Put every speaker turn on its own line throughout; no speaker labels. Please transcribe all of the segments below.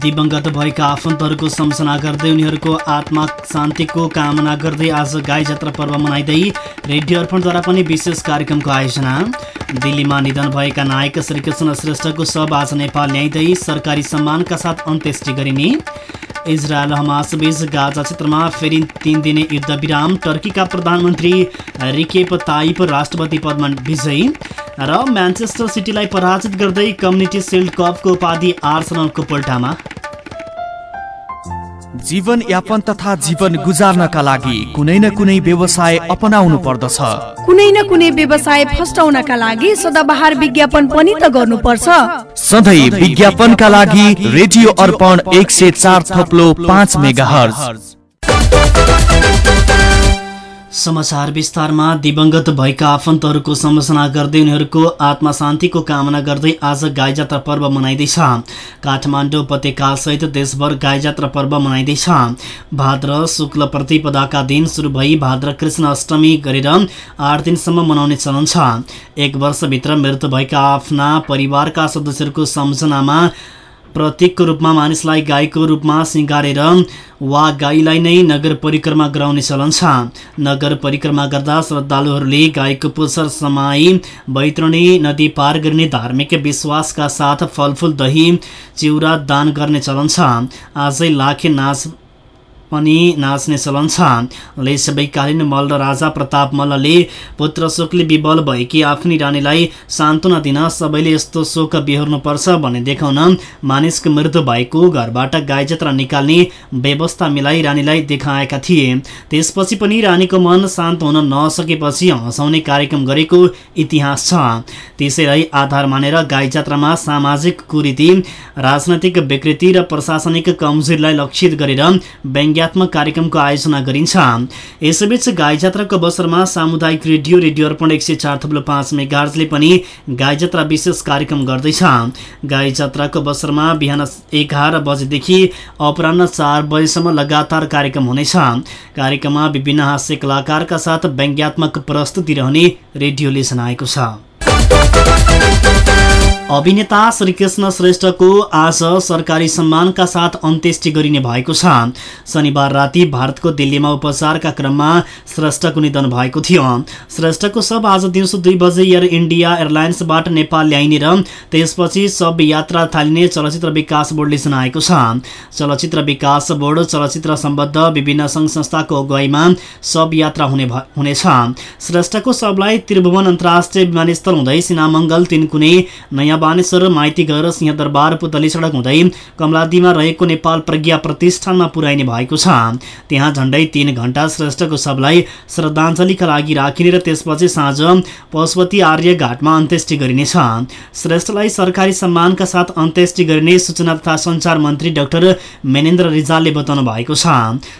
दिवंगत भएका आफन्तहरूको सम्झना गर्दै उनीहरूको आत्मा शान्तिको कामना गर्दै आज गाई जात्रा पर्व मनाइँदै रेडियो अर्पणद्वारा पनि विशेष कार्यक्रमको आयोजना। दिल्लीमा निधन भएका नायक श्रीकृष्ण श्रेष्ठको शव आज नेपाल ल्याइँदै सरकारी सम्मानका साथ अन्त्येष्टि गरिने। इजरायल हमास बीच गाजा क्षेत्रमा फेरि तिन दिने युद्ध विराम टर्कीका प्रधानमन्त्री रिकेप ताइप राष्ट्रपति पदमा विजयी। र म्यान्चेस्टर सिटीलाई पराजित गर्दै कम्युनिटी सिल्ड कपको उपाधि आर्सनलको पल्टामा
जीवन यापन तथा जीवन गुजार्नका लागि कुनै न कुनै व्यवसाय अपनाउनु पर्दछ।
कुनै न कुनै व्यवसाय फस्टाउनका लागि सदाबहार विज्ञापन पनि त गर्नुपर्छ।
सधैँ विज्ञापनका लागि रेडियो अर्पण एक सय चार थप्लो पाँच मेगा
समाचार विस्तारमा दिवंगत भएका आफन्तहरूको सम्झना गर्दै उनीहरूको आत्मा शान्तिको कामना गर्दै आज गाई जात्रा पर्व मनाइँदैछ। काठमाडौँ उपत्यकासहित देशभर गाई जात्रा पर्व मनाइँदैछ। भाद्र शुक्ल प्रतिपदाका दिन सुरु भई भाद्र कृष्ण अष्टमी गरेर आठ दिनसम्म मनाउने चलन छ। एक वर्षभित्र मृत्यु भएका आफ्ना परिवारका सदस्यहरूको सम्झनामा प्रतीकको रूपमा मानिसलाई गाईको रूपमा सिँगारेर वा गाईलाई नै नगर परिक्रमा गराउने चलन छ। नगर परिक्रमा गर्दा श्रद्धालुहरूले गाईको पुच्छर समाई बैतरणी नदी पार गर्ने धार्मिक विश्वासका साथ फलफुल दही चिउरा दान गर्ने चलन छ। आजै लाखे नाच पनि नाच्ने चलन छ। लेसबैकालीन मल्ल राजा प्रताप मल्लले पुत्र शोकले विबल भएकी आफ्नी रानीलाई सान्त्वना दिन सबैले यस्तो शोक बिहोर्नुपर्छ भन्ने देखाउन मानिसको मृत्यु भएको घरबाट गाई जात्रा निकाल्ने व्यवस्था मिलाई रानीलाई देखाएका थिए। त्यसपछि पनि रानीको मन शान्त हुन नसकेपछि हँसाउने कार्यक्रम गरेको इतिहास छ। त्यसैलाई आधार मानेर गाई जात्रामा सामाजिक कुरीति राजनैतिक विकृति र प्रशासनिक कमजोरीलाई लक्षित गरेर व्यङ्ग्यात्मक कार्यक्रमको आयोजना गरिन्छ। यसैबीच गाई जात्राको अवसरमा सामुदायिक रेडियो रेडियो अर्पण एक सय चार थप्लो पाँच मेगार्जले पनि गाई जात्रा विशेष कार्यक्रम गर्दैछ। गाई जात्राको अवसरमा बिहान एघार बजेदेखि अपरान्न चार बजेसम्म लगातार कार्यक्रम हुनेछ। कार्यक्रममा विभिन्न हास्य कलाकारका साथ व्यङ्ग्यात्मक प्रस्तुति रहने रेडियोले जनाएको छ। अभिनेता श्रीकृष्ण श्रेष्ठको आज सरकारी सम्मानका साथ अन्त्येष्टि गरिने भएको छ। शनिबार राति भारतको दिल्लीमा उपचारका क्रममा श्रेष्ठको निधन भएको थियो। श्रेष्ठको शव आज दिउँसो दुई बजे एयर इन्डिया एयरलाइन्सबाट नेपाल ल्याइने र त्यसपछि शव यात्रा थालिने चलचित्र विकास बोर्डले जनाएको छ। चलचित्र विकास बोर्ड चलचित्र सम्बद्ध विभिन्न सङ्घ संस्थाको अगुवाईमा शव यात्रा हुने हुनेछ। श्रेष्ठको शवलाई त्रिभुवन अन्तर्राष्ट्रिय विमानस्थल हुँदै सिनामङ्गल तिनकुने नयाँ बानेश्वर माइती गएर सिंहदरबार पुतली सडक हुँदै कमलादीमा रहेको नेपाल प्रज्ञा प्रतिष्ठानमा पुर्याइने भएको छ। त्यहाँ झण्डै तीन घण्टा श्रेष्ठको शवलाई श्रद्धाञ्जलीका लागि राखिने र त्यसपछि साँझ पशुपति आर्य घाटमा अन्त्येष्टि गरिनेछ। श्रेष्ठलाई सरकारी सम्मानका साथ अन्त्येष्टि गरिने सूचना तथा सञ्चार मन्त्री डाक्टर मेनेन्द्र रिजालले बताउनु भएको छ।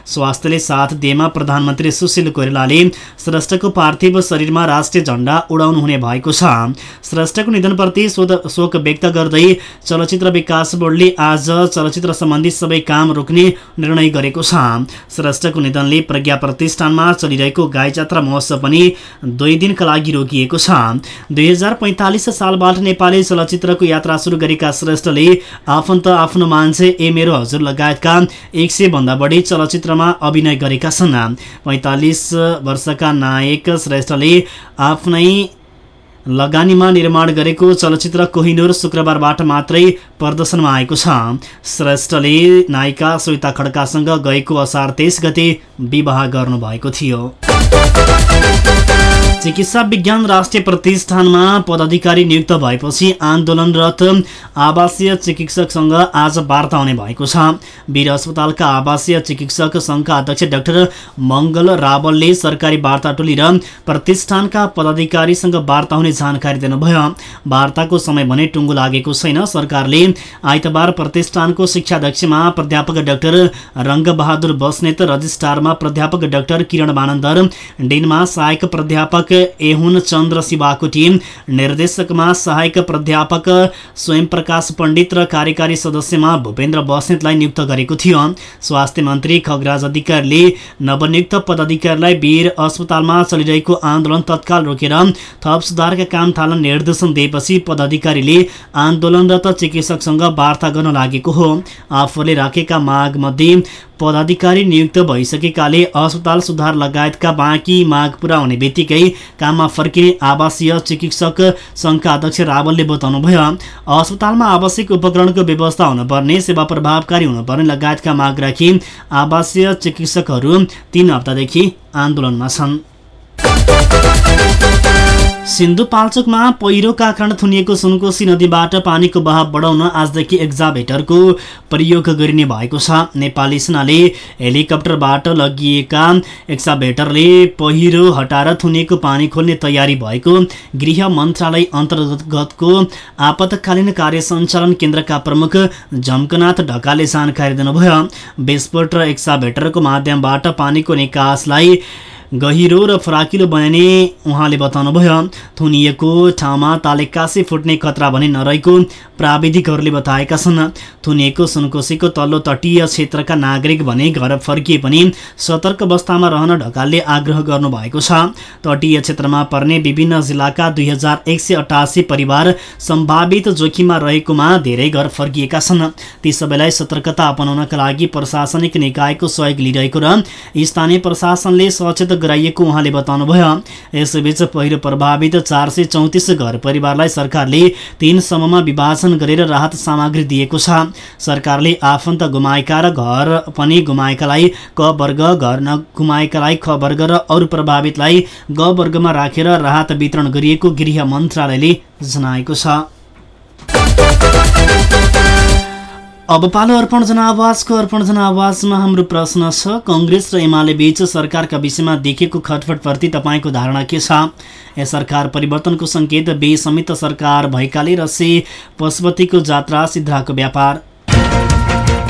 स्वास्थ्यले साथ दिएमा प्रधानमन्त्री सुशील कोइरालाले श्रेष्ठको पार्थिव शरीरमा राष्ट्रिय झण्डा उडाउनु हुने भएको छ। श्रेष्ठको निधनप्रति शोक व्यक्त गर्दै चलचित्र विकास बोर्डले आज चलचित्र सम्बन्धी सबै काम रोक्ने निर्णय गरेको छ। श्रेष्ठको निधनले प्रज्ञा प्रतिष्ठानमा चलिरहेको गाई जात्रा महोत्सव पनि दुई दिनका लागि रोकिएको छ। दुई सालबाट नेपाली चलचित्रको यात्रा सुरु गरेका श्रेष्ठले आफन्त आफ्नो मान्छे ए मेरो हजुर लगायतका एक सय भन्दा बढी चलचित्रमा अभिनय गरेका छन्। पैँतालिस वर्षका नायक श्रेष्ठले आफ्नै लगानीमा निर्माण गरेको चलचित्र कोहिनूर शुक्रबारबाट मात्रै प्रदर्शनमा आएको छ। श्रेष्ठले नायिका सविता खड्कासँग गएको असार तेइस गते विवाह गर्नुभएको थियो। चिकित्सा विज्ञान राष्ट्रिय प्रतिष्ठानमा पदाधिकारी नियुक्त भएपछि आन्दोलनरत आवासीय चिकित्सकसँग आज वार्ता हुने भएको छ। वीर अस्पतालका आवासीय चिकित्सक संघका अध्यक्ष डाक्टर मङ्गल रावलले सरकारी वार्ता टोली र प्रतिष्ठानका पदाधिकारीसँग वार्ता हुने जानकारी दिनुभयो। वार्ताको समय भने टुङ्गो लागेको छैन। सरकारले आइतबार प्रतिष्ठानको शिक्षाध्यक्षमा प्राध्यापक डाक्टर रङ्गबहादुर बस्नेत रजिस्ट्रारमा प्राध्यापक डाक्टर किरण मानन्दर डिनमा सहायक प्राध्यापक एहुन चन्द्र शिवाकोटी निर्देशकमा सहायक प्राध्यापक स्वयं प्रकाश पण्डित र कार्यकारी सदस्यमा भूपेन्द्र बस्नेतलाई नियुक्त गरेको थियो। स्वास्थ्य मन्त्री खगराज अधिकारीले नवनियुक्त पदाधिकारीलाई वीर अस्पतालमा चलिरहेको आन्दोलन तत्काल रोकेर थप सुधारका काम थाल्न निर्देशन दिएपछि पदाधिकारीले आन्दोलनरत चिकित्सकसँग वार्ता गर्न लागेको हो। आफूले राखेका माग मध्ये पदाधिकारी नियुक्त भइसकेकाले अस्पताल सुधार लगायतका बाँकी माग पुरा हुने बित्तिकै काममा फर्किने आवासीय चिकित्सक सङ्घका अध्यक्ष रावलले बताउनुभयो। अस्पतालमा आवश्यक उपकरणको व्यवस्था हुनुपर्ने सेवा प्रभावकारी हुनुपर्ने लगायतका माग राखी आवासीय चिकित्सकहरू तीन हप्तादेखि आन्दोलनमा छन्। सिन्धुपाल्चोकमा पहिरोका कारण थुनिएको सुनकोशी नदीबाट पानीको बहाव बढाउन आजदेखि एक्जाभेटरको प्रयोग गरिने भएको छ। नेपाली सेनाले हेलिकप्टरबाट लगिएका एक्जाभेटरले पहिरो हटाएर थुनिएको पानी खोल्ने तयारी भएको गृह मन्त्रालय अन्तर्गतको आपतकालीन कार्य सञ्चालन केन्द्रका प्रमुख झम्कनाथ ढकालले जानकारी दिनुभयो। विस्फोट र एक्साभेटरको माध्यमबाट पानीको निकासलाई गहिरो र फराकिलो बनाइने उहाँले बताउनुभयो। थुनिएको ठाउँमा तालेकासी फुट्ने खतरा भने नरहेको प्राविधिकहरूले बताएका छन्। थुनिएको सुनकोसीको तल्लो तटीय क्षेत्रका नागरिक भने घर फर्किए पनि सतर्क अवस्थामा रहन ढकालले आग्रह गर्नुभएको छ। तटीय क्षेत्रमा पर्ने विभिन्न जिल्लाका दुई परिवार सम्भावित जोखिममा रहेकोमा धेरै घर फर्किएका छन्। ती सबैलाई सतर्कता अपनाउनका लागि प्रशासनिक निकायको सहयोग लिइरहेको र स्थानीय प्रशासनले सचेत गराइएको उहाँले बताउनुभयो। यसैबीच पहिरो प्रभावित चार सय चौतिस घर परिवारलाई सरकारले तीन समूहमा विभाजन गरेर राहत सामग्री दिएको छ। सरकारले आफन्त गुमाएका र घर पनि गुमाएकालाई क वर्ग घर नगुमाएकालाई ख वर्ग र अरू प्रभावितलाई ग वर्गमा राखेर राहत वितरण गरिएको गृह मन्त्रालयले जनाएको छ। अब पालो अर्पण जनावासको अर्पण जनावासमा हाम्रो प्रश्न छ कङ्ग्रेस र एमाले बीच सरकारका विषयमा देखेको खटफटप्रति तपाईँको धारणा के छ? ए सरकार परिवर्तनको सङ्केत बेसमित सरकार भएकाले रसे पशुपतिको जात्रा सिद्धाको व्यापार।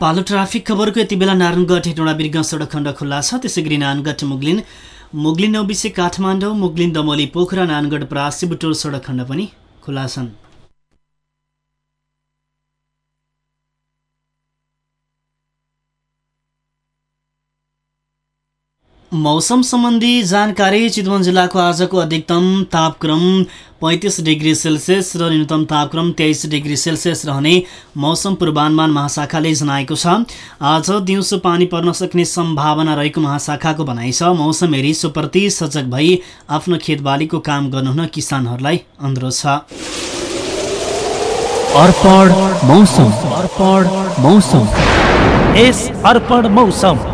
पालो ट्राफिक खबरको यति बेला नारायणगढ हेटौँडा बिर्ग सडक खण्ड खुल्ला छ त्यसै गरी नारायणगढ मुगलिन मुगलिन नौबिसे काठमाडौँ मुगलिन दमोली पोखरा नारायणगढ परासी बुटोल सडक खण्ड पनि खुल्ला छन्। मौसम सम्बन्धी जानकारी चितवन जिल्लाको आजको अधिकतम तापक्रम पैँतिस डिग्री सेल्सियस र न्यूनतम तापक्रम तेइस डिग्री सेल्सियस रहने मौसम पूर्वानुमान महाशाखाले जनाएको छ। आज दिउँसो पानी पर्न सक्ने सम्भावना रहेको महाशाखाको भनाइ छ। मौसम हेरी सोप्रति सजग भई आफ्नो खेतबालीको काम गर्नुहुन किसानहरूलाई अनुरोध छ।
अर्पण मौसम। अर्पण मौसम।
यस अर्पण मौसम।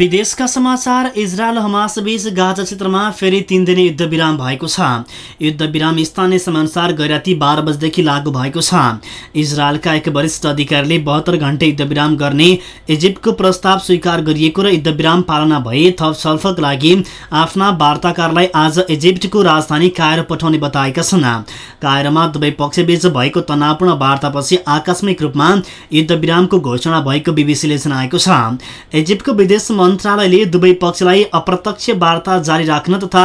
विदेशका समाचार इजरायल हमास बीच गाजा क्षेत्रमा फेरि तिन दिने युद्ध विराम भएको छ। युद्ध विराम स्थानीय समयअनुसार गैराती बाह्र बजेदेखि लागू भएको छ। इजरायलका एक वरिष्ठ अधिकारीले बहत्तर घन्टे युद्ध विराम गर्ने इजिप्टको प्रस्ताव स्वीकार गरिएको र युद्ध विराम पालना भए थप छलफलका लागि आफ्ना वार्ताकारलाई आज इजिप्टको राजधानी कायर पठाउने बताएका छन्। कायरमा दुवै पक्षबीच भएको तनावपूर्ण वार्तापछि आकस्मिक रूपमा युद्ध विरामको घोषणा भएको बिबिसीले जनाएको छ। इजिप्टको विदेश मन्त्रालयले दुवै पक्षलाई अप्रत्यक्ष वार्ता जारी राख्न तथा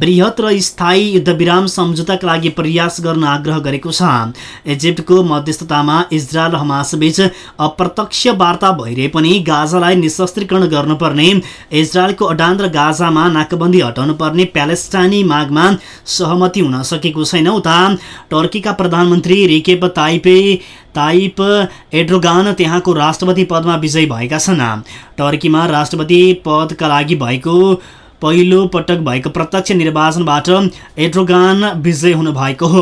वृहत र स्थायी युद्धविराम सम्झौताका लागि प्रयास गर्न आग्रह गरेको छ। इजिप्टको मध्यस्थतामा इजरायल हमास बीच अप्रत्यक्ष वार्ता भइरहे पनि गाजालाई निशस्त्रीकरण गर्नुपर्ने इजरायलको अडान र गाजामा नाकाबन्दी हटाउनु पर्ने प्यालेस्टाइनी मागमा सहमति हुन सकेको छैन। उता टर्कीका प्रधानमन्त्री रिकेप ताइपे ताइप एड्रोगान त्यहाँको राष्ट्रपति पदमा विजयी भएका छन्। टर्कीमा राष्ट्रपति पदका लागि भएको पहिलो पटक भएको प्रत्यक्ष निर्वाचनबाट एड्रोगान विजय हुनुभएको हो।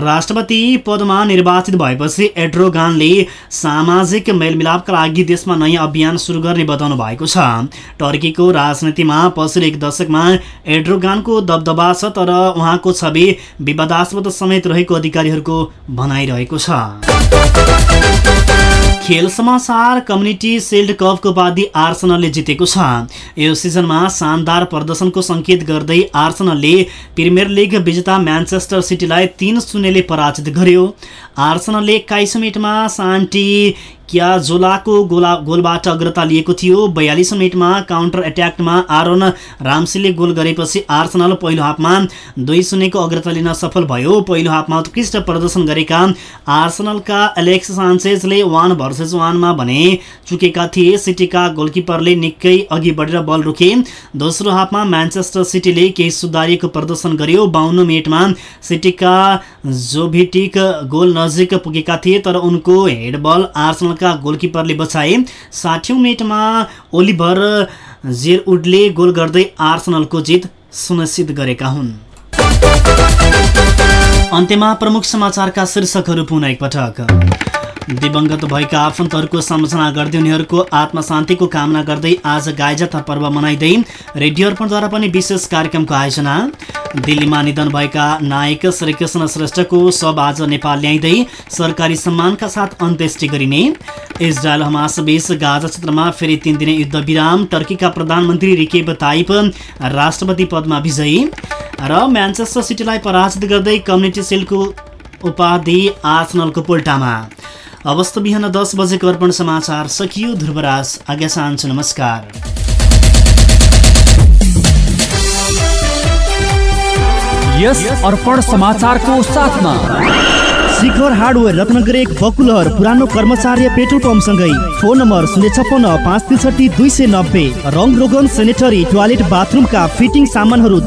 राष्ट्रपति पदमा निर्वाचित भएपछि एड्रोगानले सामाजिक मेलमिलापका लागि देशमा नयाँ अभियान सुरु गर्ने बताउनु भएको छ। टर्कीको राजनीतिमा पछिल्लो एक दशकमा एड्रोगानको दबदबा छ तर उहाँको छवि विवादास्पद समेत रहेको अधिकारीहरूको भनाइरहेको छ। खेल समाचार कम्युनिटी सिल्ड कपको उपाधि आर्सनलले जितेको छ। यो सिजनमा शानदार प्रदर्शनको सङ्केत गर्दै आर्सनलले प्रिमियर लिग विजेता म्यान्चेस्टर सिटीलाई तीन शून्यले पराजित गर्यो। आर्सनलले एक्काइस मिनटमा सान्टी क्याजोलाको गोला गोलबाट अग्रता लिएको थियो? बयालिस मिनटमा काउन्टर एट्याकमा आरोन रामसीले गोल गरेपछि आर्सनल पहिलो हाफमा दुई शून्यको अग्रता लिन सफल भयो। पहिलो हाफमा उत्कृष्ट प्रदर्शन गरेका आर्सनलका एलेक्स सान्चेजले वान भर्सेस वानमा भने चुकेका थिए। सिटीका गोलकिपरले निकै अघि बढेर बल रोके। दोस्रो हाफमा म्यान्चेस्टर सिटीले केही सुधारिएको प्रदर्शन गर्यो। बाहन्न मिनटमा सिटीका जोभिटिक गोल नजिक पुगेका थिए तर उनको हेडबल आर्सनल का गोलकिपरले बचाए। साठौँ मिनटमा ओलिभर जेरउडले गोल गर्दै आर्सनलको जित सुनिश्चित गरेका हुन्। अन्त्यमा प्रमुख समाचारका शीर्षकहरू पुनः एकपटक दिवंगत भएका आफन्तहरूको सम्झना गर्दै उनीहरूको आत्मशान्तिको कामना गर्दै आज गाइजात्रा पर्व मनाइँदै रेडियो अर्पणद्वारा पनि विशेष कार्यक्रमको आयोजना। दिल्लीमा निधन भएका नायक श्रीकृष्ण श्रेष्ठको शव आज नेपाल ल्याइँदै सरकारी सम्मानका साथ अन्त्येष्टि गरिने। इजरायल हमास बीच गाजा क्षेत्रमा फेरि तिन दिने युद्ध विराम टर्कीका प्रधानमन्त्री रिकेब ताइप राष्ट्रपति पदमा विजयी। र म्यान्चेस्टर सिटीलाई पराजित गर्दै कम्युनिटी सिलको उपाधि आर्सनलको पोल्टामा। अवस्था बिहान दस बजेको अर्पण समाचार सकियो ध्रुवराज आज्ञा चाहन्छु नमस्कार।
यस अर्पण समाचारको साथमा
शिखर हार्डवेयर रत्नगर एक बकुलहर पुरानो कर्मचारी पेट्रोल पम्पसँगै। फोन नम्बर शून्य छप्पन्न पाँच त्रिसठी दुई सय नब्बे। रङ रोगन सेनेटरी टोयलेट बाथरुमका फिटिङ सामानहरू